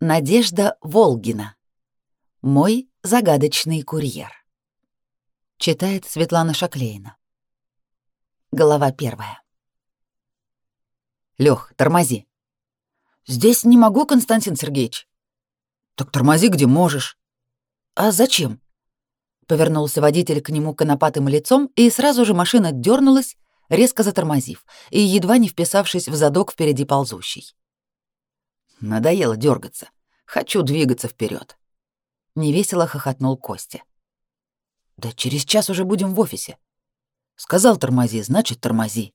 Надежда Волгина. Мой загадочный курьер. Читает Светлана Шаклейна. Глава первая. Лёх, тормози. Здесь не могу, Константин Сергеевич. Так тормози, где можешь. А зачем? Повернулся водитель к нему конопатым лицом, и сразу же машина дернулась, резко затормозив и едва не вписавшись в задок впереди ползущий. Надоело дергаться. Хочу двигаться вперед. Невесело хохотнул Костя. Да через час уже будем в офисе. Сказал тормози, значит тормози.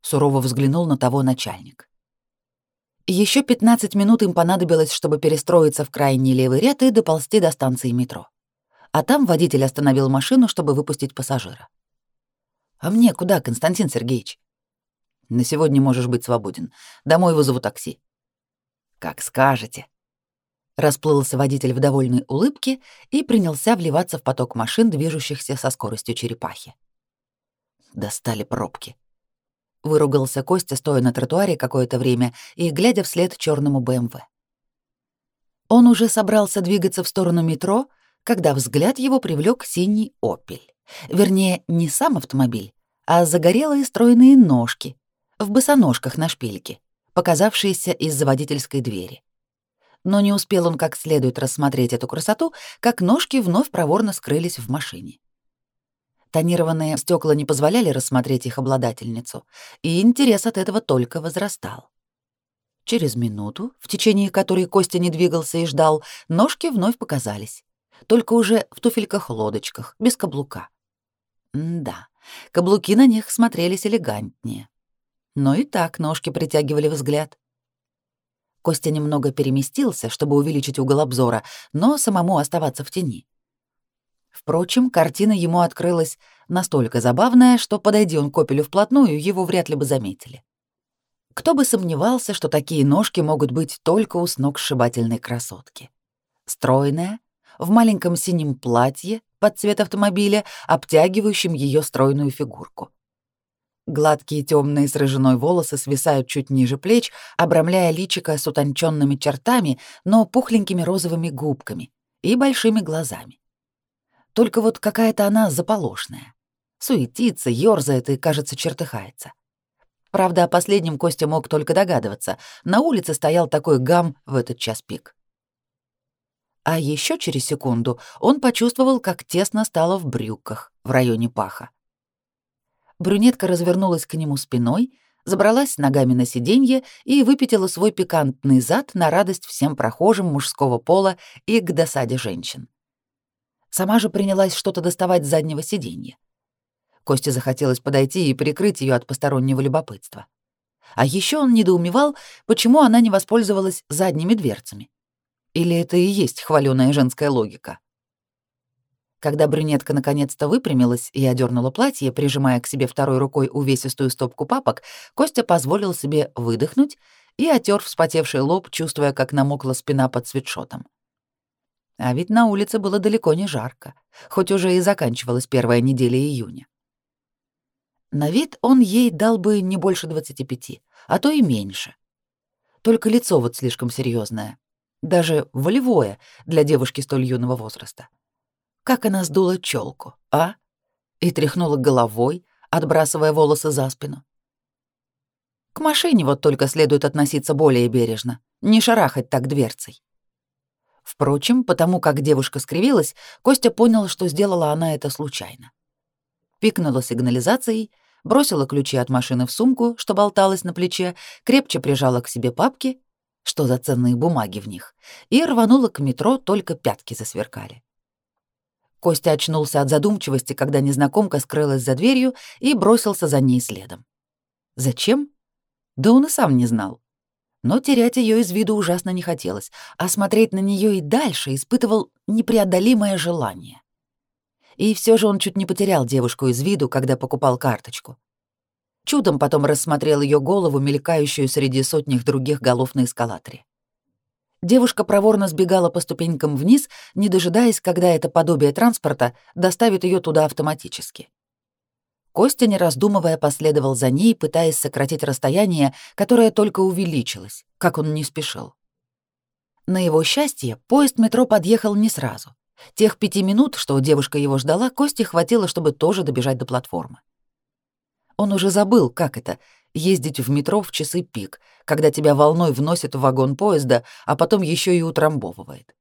Сурово взглянул на того начальник. Еще 15 минут им понадобилось, чтобы перестроиться в крайний левый ряд и доползти до станции метро. А там водитель остановил машину, чтобы выпустить пассажира. «А мне куда, Константин Сергеевич?» «На сегодня можешь быть свободен. Домой вызову такси». «Как скажете». Расплылся водитель в довольной улыбке и принялся вливаться в поток машин, движущихся со скоростью черепахи. Достали пробки. Выругался Костя, стоя на тротуаре какое-то время и глядя вслед черному БМВ. Он уже собрался двигаться в сторону метро, когда взгляд его привлек синий «Опель». Вернее, не сам автомобиль, а загорелые стройные ножки в босоножках на шпильке показавшиеся из-за водительской двери. Но не успел он как следует рассмотреть эту красоту, как ножки вновь проворно скрылись в машине. Тонированные стекла не позволяли рассмотреть их обладательницу, и интерес от этого только возрастал. Через минуту, в течение которой Костя не двигался и ждал, ножки вновь показались, только уже в туфельках-лодочках, без каблука. М да, каблуки на них смотрелись элегантнее но и так ножки притягивали взгляд. Костя немного переместился, чтобы увеличить угол обзора, но самому оставаться в тени. Впрочем, картина ему открылась настолько забавная, что, подойди он к Опелю вплотную, его вряд ли бы заметили. Кто бы сомневался, что такие ножки могут быть только у сногсшибательной красотки. Стройная, в маленьком синем платье под цвет автомобиля, обтягивающим ее стройную фигурку. Гладкие темные с рыжиной волосы свисают чуть ниже плеч, обрамляя личико с утонченными чертами, но пухленькими розовыми губками и большими глазами. Только вот какая-то она заполошная. Суетится, ёрзает и, кажется, чертыхается. Правда, о последнем Костя мог только догадываться. На улице стоял такой гам в этот час пик. А еще через секунду он почувствовал, как тесно стало в брюках в районе паха. Брюнетка развернулась к нему спиной, забралась ногами на сиденье и выпятила свой пикантный зад на радость всем прохожим мужского пола и к досаде женщин. Сама же принялась что-то доставать с заднего сиденья. Косте захотелось подойти и прикрыть ее от постороннего любопытства. А еще он недоумевал, почему она не воспользовалась задними дверцами. Или это и есть хваленая женская логика? Когда брюнетка наконец-то выпрямилась и одернула платье, прижимая к себе второй рукой увесистую стопку папок, Костя позволил себе выдохнуть и отер вспотевший лоб, чувствуя, как намокла спина под свитшотом. А ведь на улице было далеко не жарко, хоть уже и заканчивалась первая неделя июня. На вид он ей дал бы не больше 25, а то и меньше. Только лицо вот слишком серьезное, даже волевое для девушки столь юного возраста. Как она сдула челку, а? И тряхнула головой, отбрасывая волосы за спину. К машине вот только следует относиться более бережно, не шарахать так дверцей. Впрочем, потому как девушка скривилась, Костя понял, что сделала она это случайно. Пикнула сигнализацией, бросила ключи от машины в сумку, что болталась на плече, крепче прижала к себе папки, что за ценные бумаги в них, и рванула к метро, только пятки засверкали. Костя очнулся от задумчивости, когда незнакомка скрылась за дверью и бросился за ней следом. Зачем? Да он и сам не знал. Но терять ее из виду ужасно не хотелось, а смотреть на нее и дальше испытывал непреодолимое желание. И все же он чуть не потерял девушку из виду, когда покупал карточку. Чудом потом рассмотрел ее голову, мелькающую среди сотних других голов на эскалаторе. Девушка проворно сбегала по ступенькам вниз, не дожидаясь, когда это подобие транспорта доставит ее туда автоматически. Костя, не раздумывая, последовал за ней, пытаясь сократить расстояние, которое только увеличилось, как он не спешил. На его счастье, поезд метро подъехал не сразу. Тех пяти минут, что девушка его ждала, Кости хватило, чтобы тоже добежать до платформы. Он уже забыл, как это — ездить в метро в часы пик, когда тебя волной вносит в вагон поезда, а потом еще и утрамбовывает.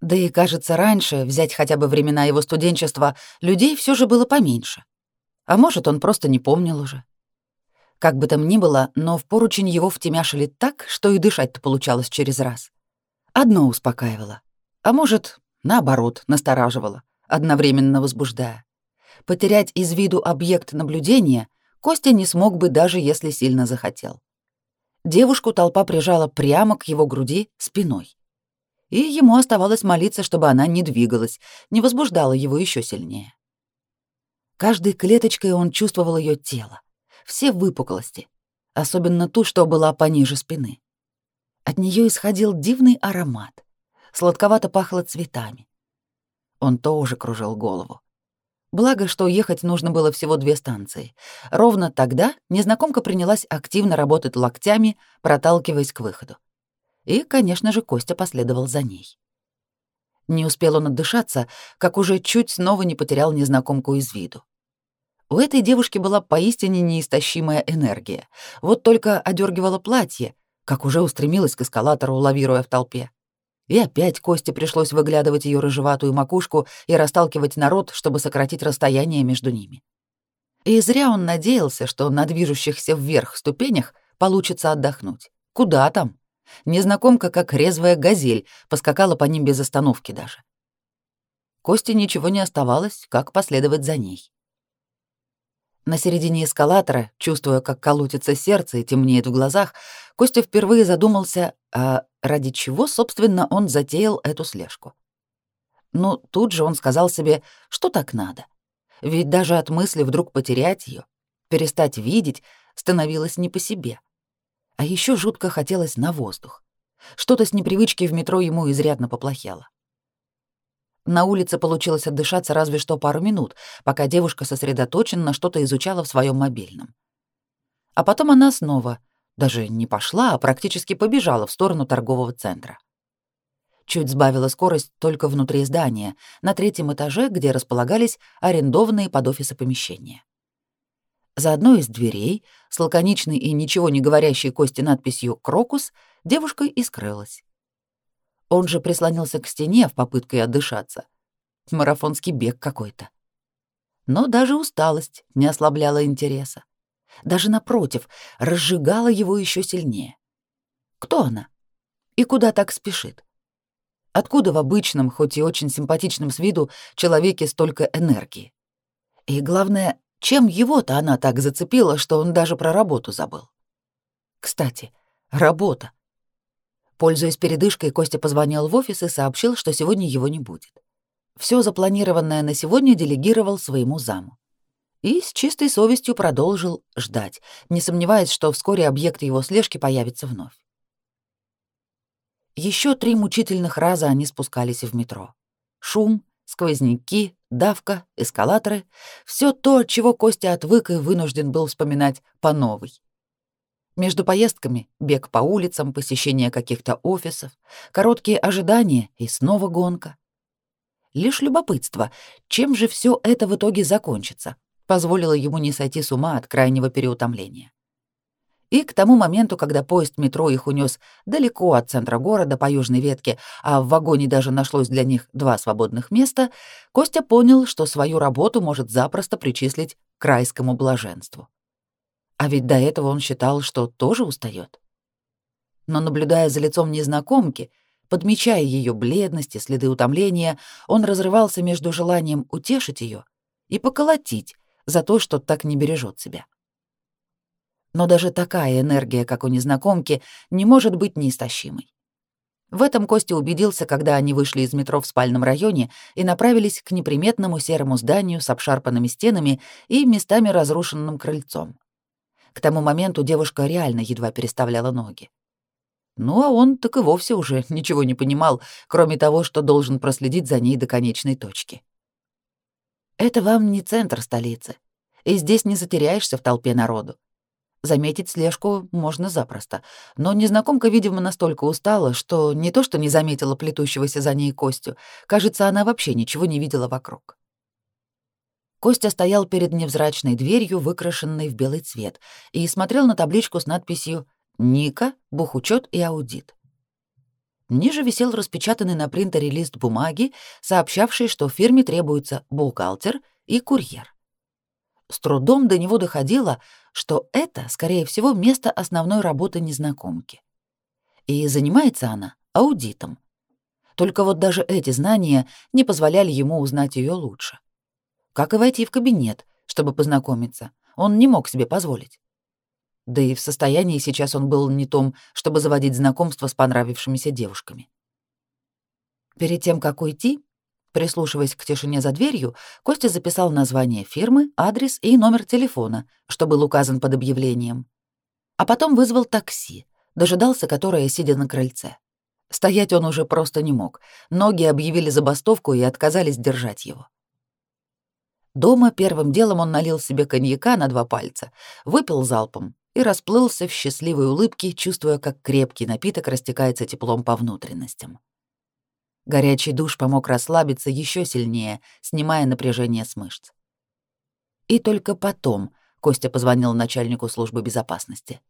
Да и, кажется, раньше, взять хотя бы времена его студенчества, людей все же было поменьше. А может, он просто не помнил уже. Как бы там ни было, но в поручень его втемяшили так, что и дышать-то получалось через раз. Одно успокаивало. А может, наоборот, настораживало, одновременно возбуждая. Потерять из виду объект наблюдения Костя не смог бы, даже если сильно захотел. Девушку толпа прижала прямо к его груди спиной. И ему оставалось молиться, чтобы она не двигалась, не возбуждала его еще сильнее. Каждой клеточкой он чувствовал ее тело, все выпуклости, особенно ту, что была пониже спины. От нее исходил дивный аромат, сладковато пахло цветами. Он тоже кружил голову. Благо, что ехать нужно было всего две станции. Ровно тогда незнакомка принялась активно работать локтями, проталкиваясь к выходу. И, конечно же, Костя последовал за ней. Не успел он отдышаться, как уже чуть снова не потерял незнакомку из виду. У этой девушки была поистине неистощимая энергия. Вот только одергивала платье, как уже устремилась к эскалатору, лавируя в толпе. И опять Косте пришлось выглядывать ее рыжеватую макушку и расталкивать народ, чтобы сократить расстояние между ними. И зря он надеялся, что на движущихся вверх ступенях получится отдохнуть. Куда там? Незнакомка, как резвая газель, поскакала по ним без остановки даже. Косте ничего не оставалось, как последовать за ней. На середине эскалатора, чувствуя, как колотится сердце и темнеет в глазах, Костя впервые задумался, а ради чего, собственно, он затеял эту слежку. Ну, тут же он сказал себе, что так надо. Ведь даже от мысли вдруг потерять ее, перестать видеть, становилось не по себе. А еще жутко хотелось на воздух. Что-то с непривычки в метро ему изрядно поплохело. На улице получилось отдышаться разве что пару минут, пока девушка сосредоточенно что-то изучала в своем мобильном. А потом она снова, даже не пошла, а практически побежала в сторону торгового центра. Чуть сбавила скорость только внутри здания, на третьем этаже, где располагались арендованные под офисы помещения. За одной из дверей, с лаконичной и ничего не говорящей Кости надписью «Крокус», девушка и скрылась. Он же прислонился к стене в попытке отдышаться. Марафонский бег какой-то. Но даже усталость не ослабляла интереса. Даже напротив, разжигала его еще сильнее. Кто она? И куда так спешит? Откуда в обычном, хоть и очень симпатичном с виду, человеке столько энергии? И главное, чем его-то она так зацепила, что он даже про работу забыл? Кстати, работа. Пользуясь передышкой, Костя позвонил в офис и сообщил, что сегодня его не будет. Все запланированное на сегодня делегировал своему заму. И с чистой совестью продолжил ждать, не сомневаясь, что вскоре объект его слежки появится вновь. Еще три мучительных раза они спускались в метро. Шум, сквозняки, давка, эскалаторы — все то, от чего Костя отвык и вынужден был вспоминать по новой. Между поездками — бег по улицам, посещение каких-то офисов, короткие ожидания и снова гонка. Лишь любопытство, чем же все это в итоге закончится, позволило ему не сойти с ума от крайнего переутомления. И к тому моменту, когда поезд метро их унес далеко от центра города по южной ветке, а в вагоне даже нашлось для них два свободных места, Костя понял, что свою работу может запросто причислить к райскому блаженству. А ведь до этого он считал, что тоже устает. Но наблюдая за лицом незнакомки, подмечая ее бледность и следы утомления, он разрывался между желанием утешить ее и поколотить за то, что так не бережет себя. Но даже такая энергия, как у незнакомки, не может быть неистощимой. В этом Костя убедился, когда они вышли из метро в спальном районе и направились к неприметному серому зданию с обшарпанными стенами и местами разрушенным крыльцом. К тому моменту девушка реально едва переставляла ноги. Ну а он так и вовсе уже ничего не понимал, кроме того, что должен проследить за ней до конечной точки. Это вам не центр столицы, и здесь не затеряешься в толпе народу. Заметить слежку можно запросто, но незнакомка, видимо, настолько устала, что не то что не заметила плетущегося за ней Костю, кажется, она вообще ничего не видела вокруг. Костя стоял перед невзрачной дверью, выкрашенной в белый цвет, и смотрел на табличку с надписью «Ника, бухучет и аудит». Ниже висел распечатанный на принтере лист бумаги, сообщавший, что фирме требуется бухгалтер и курьер. С трудом до него доходило, что это, скорее всего, место основной работы незнакомки. И занимается она аудитом. Только вот даже эти знания не позволяли ему узнать ее лучше. Как и войти в кабинет, чтобы познакомиться, он не мог себе позволить. Да и в состоянии сейчас он был не том, чтобы заводить знакомства с понравившимися девушками. Перед тем, как уйти, Прислушиваясь к тишине за дверью, Костя записал название фирмы, адрес и номер телефона, что был указан под объявлением. А потом вызвал такси, дожидался которое, сидя на крыльце. Стоять он уже просто не мог. Ноги объявили забастовку и отказались держать его. Дома первым делом он налил себе коньяка на два пальца, выпил залпом и расплылся в счастливой улыбке, чувствуя, как крепкий напиток растекается теплом по внутренностям. Горячий душ помог расслабиться еще сильнее, снимая напряжение с мышц. И только потом Костя позвонил начальнику службы безопасности.